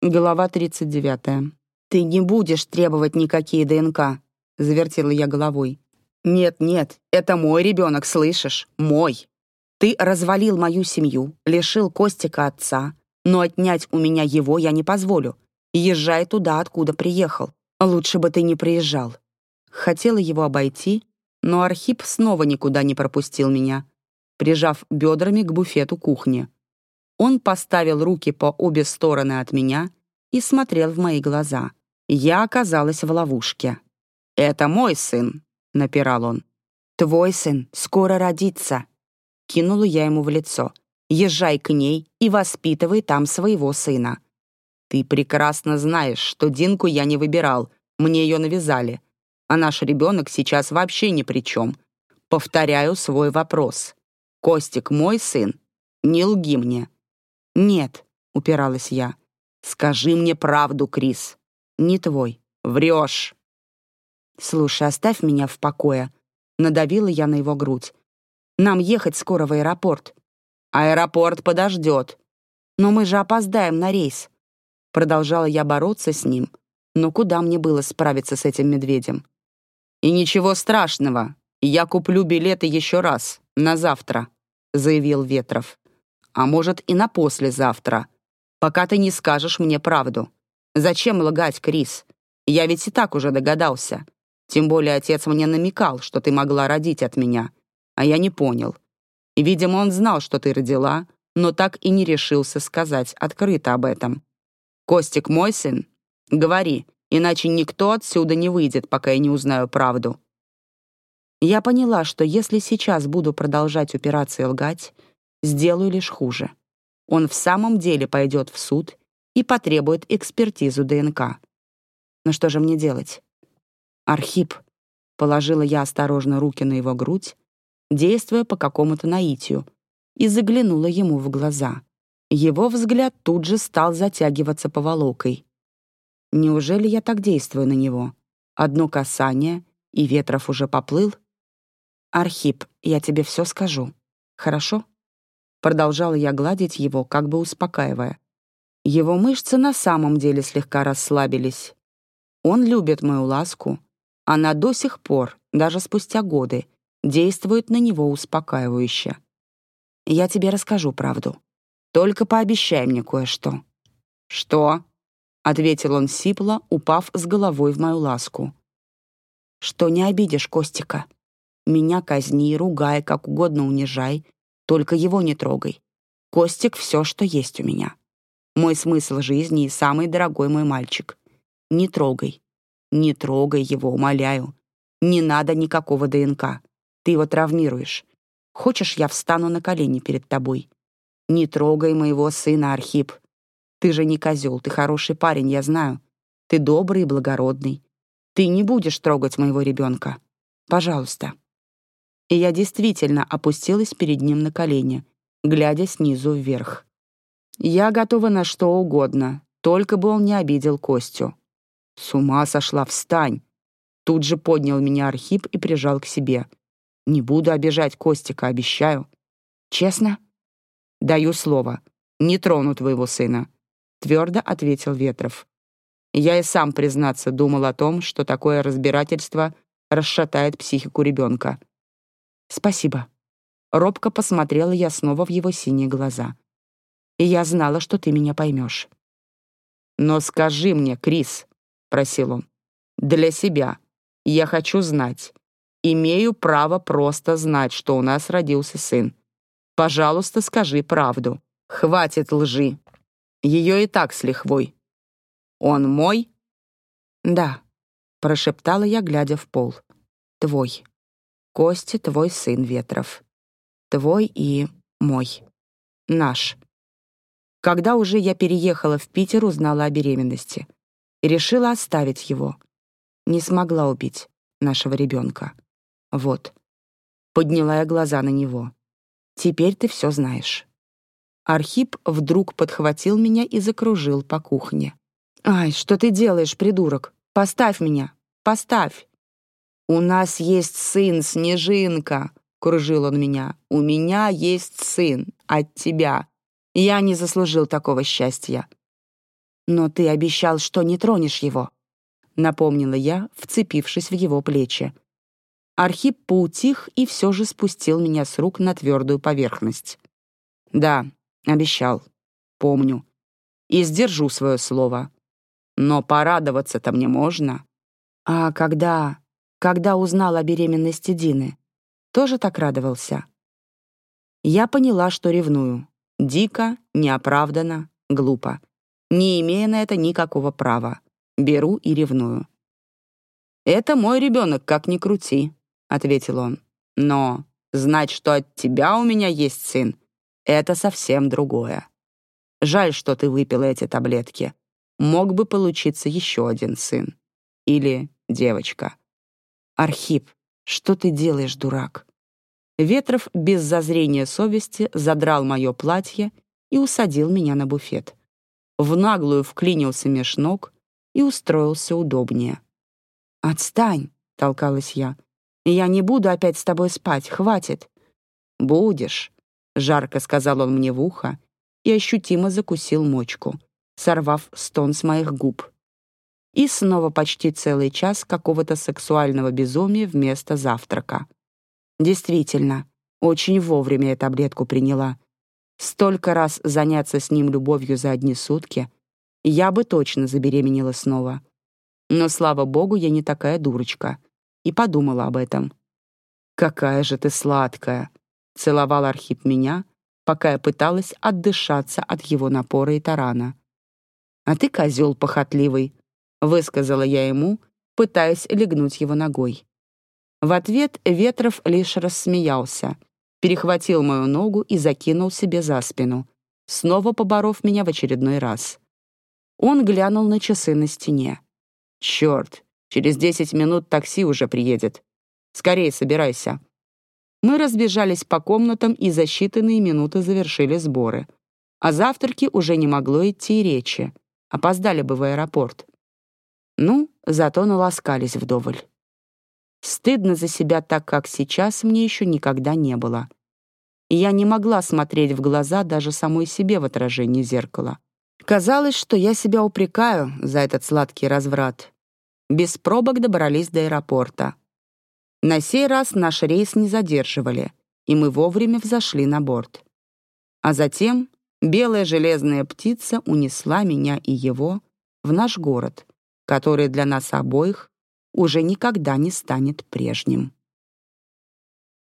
Глава 39. «Ты не будешь требовать никакие ДНК», — завертела я головой. «Нет, нет, это мой ребенок, слышишь? Мой. Ты развалил мою семью, лишил Костика отца, но отнять у меня его я не позволю. Езжай туда, откуда приехал. Лучше бы ты не приезжал». Хотела его обойти, но Архип снова никуда не пропустил меня, прижав бедрами к буфету кухни. Он поставил руки по обе стороны от меня и смотрел в мои глаза. Я оказалась в ловушке. «Это мой сын», — напирал он. «Твой сын скоро родится», — кинула я ему в лицо. «Езжай к ней и воспитывай там своего сына». «Ты прекрасно знаешь, что Динку я не выбирал, мне ее навязали. А наш ребенок сейчас вообще ни при чем. Повторяю свой вопрос. Костик мой сын? Не лги мне. «Нет», — упиралась я. «Скажи мне правду, Крис. Не твой. Врешь». «Слушай, оставь меня в покое», — надавила я на его грудь. «Нам ехать скоро в аэропорт». «Аэропорт подождет». «Но мы же опоздаем на рейс». Продолжала я бороться с ним. Но куда мне было справиться с этим медведем? «И ничего страшного. Я куплю билеты еще раз, на завтра», — заявил Ветров а может и на послезавтра, пока ты не скажешь мне правду. Зачем лгать, Крис? Я ведь и так уже догадался. Тем более отец мне намекал, что ты могла родить от меня, а я не понял. Видимо, он знал, что ты родила, но так и не решился сказать открыто об этом. «Костик мой сын? Говори, иначе никто отсюда не выйдет, пока я не узнаю правду». Я поняла, что если сейчас буду продолжать упираться и лгать, сделаю лишь хуже. Он в самом деле пойдет в суд и потребует экспертизу ДНК. Но что же мне делать? Архип. Положила я осторожно руки на его грудь, действуя по какому-то наитию, и заглянула ему в глаза. Его взгляд тут же стал затягиваться поволокой. Неужели я так действую на него? Одно касание, и Ветров уже поплыл? Архип, я тебе все скажу. Хорошо? Продолжала я гладить его, как бы успокаивая. Его мышцы на самом деле слегка расслабились. Он любит мою ласку. Она до сих пор, даже спустя годы, действует на него успокаивающе. Я тебе расскажу правду. Только пообещай мне кое-что. Что? ответил он сипло, упав с головой в мою ласку. Что не обидишь Костика. Меня казни, ругай, как угодно унижай, только его не трогай. Костик — все, что есть у меня. Мой смысл жизни и самый дорогой мой мальчик. Не трогай. Не трогай его, умоляю. Не надо никакого ДНК. Ты его травмируешь. Хочешь, я встану на колени перед тобой? Не трогай моего сына, Архип. Ты же не козел, ты хороший парень, я знаю. Ты добрый и благородный. Ты не будешь трогать моего ребенка. Пожалуйста и я действительно опустилась перед ним на колени, глядя снизу вверх. Я готова на что угодно, только бы он не обидел Костю. С ума сошла, встань! Тут же поднял меня Архип и прижал к себе. Не буду обижать Костика, обещаю. Честно? Даю слово. Не трону твоего сына. Твердо ответил Ветров. Я и сам, признаться, думал о том, что такое разбирательство расшатает психику ребенка. «Спасибо». Робко посмотрела я снова в его синие глаза. «И я знала, что ты меня поймешь». «Но скажи мне, Крис», — просил он, — «для себя. Я хочу знать. Имею право просто знать, что у нас родился сын. Пожалуйста, скажи правду. Хватит лжи. Ее и так с лихвой. Он мой?» «Да», — прошептала я, глядя в пол. «Твой». Костя твой сын Ветров. Твой и мой. Наш. Когда уже я переехала в Питер, узнала о беременности. И решила оставить его. Не смогла убить нашего ребенка. Вот. Подняла я глаза на него. Теперь ты все знаешь. Архип вдруг подхватил меня и закружил по кухне. «Ай, что ты делаешь, придурок? Поставь меня! Поставь!» «У нас есть сын, Снежинка!» — кружил он меня. «У меня есть сын от тебя. Я не заслужил такого счастья». «Но ты обещал, что не тронешь его», — напомнила я, вцепившись в его плечи. Архип поутих и все же спустил меня с рук на твердую поверхность. «Да, обещал. Помню. И сдержу свое слово. Но порадоваться-то мне можно». «А когда... когда узнал о беременности Дины, тоже так радовался?» Я поняла, что ревную. Дико, неоправданно, глупо не имея на это никакого права. Беру и ревную. «Это мой ребенок, как ни крути», — ответил он. «Но знать, что от тебя у меня есть сын, это совсем другое. Жаль, что ты выпила эти таблетки. Мог бы получиться еще один сын. Или девочка». «Архип, что ты делаешь, дурак?» Ветров без зазрения совести задрал мое платье и усадил меня на буфет в наглую вклинился меж ног и устроился удобнее. «Отстань!» — толкалась я. «Я не буду опять с тобой спать, хватит!» «Будешь!» — жарко сказал он мне в ухо и ощутимо закусил мочку, сорвав стон с моих губ. И снова почти целый час какого-то сексуального безумия вместо завтрака. Действительно, очень вовремя я таблетку приняла. Столько раз заняться с ним любовью за одни сутки, я бы точно забеременела снова. Но, слава богу, я не такая дурочка. И подумала об этом. «Какая же ты сладкая!» — целовал Архип меня, пока я пыталась отдышаться от его напора и тарана. «А ты козел похотливый», — высказала я ему, пытаясь легнуть его ногой. В ответ Ветров лишь рассмеялся — перехватил мою ногу и закинул себе за спину, снова поборов меня в очередной раз. Он глянул на часы на стене. «Черт, через десять минут такси уже приедет. Скорее собирайся». Мы разбежались по комнатам и за считанные минуты завершили сборы. О завтраке уже не могло идти и речи. Опоздали бы в аэропорт. Ну, зато наласкались вдоволь. Стыдно за себя так, как сейчас, мне еще никогда не было. Я не могла смотреть в глаза даже самой себе в отражении зеркала. Казалось, что я себя упрекаю за этот сладкий разврат. Без пробок добрались до аэропорта. На сей раз наш рейс не задерживали, и мы вовремя взошли на борт. А затем белая железная птица унесла меня и его в наш город, который для нас обоих уже никогда не станет прежним.